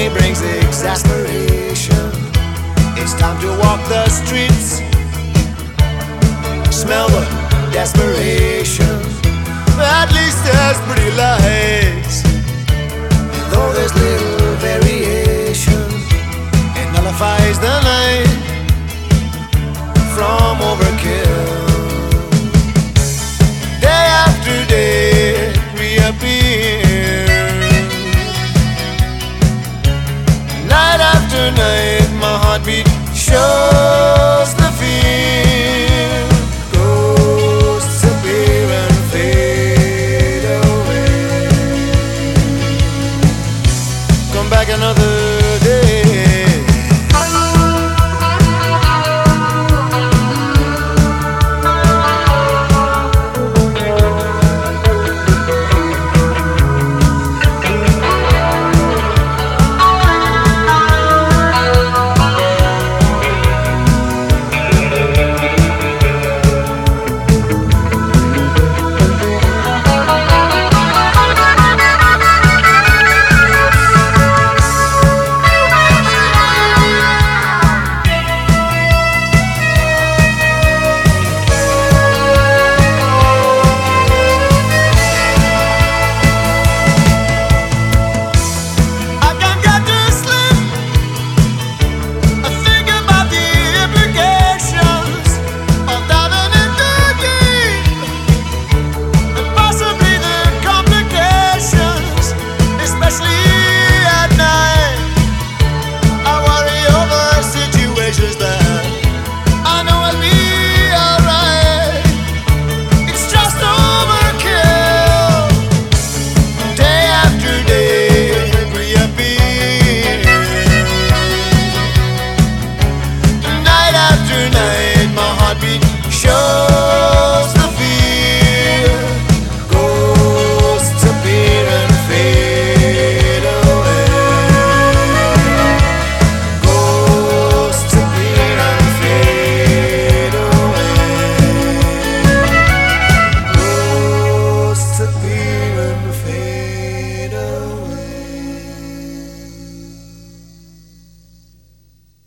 Only brings exasperation. It's time to walk the streets, smell the desperation. At least there's pretty lights, another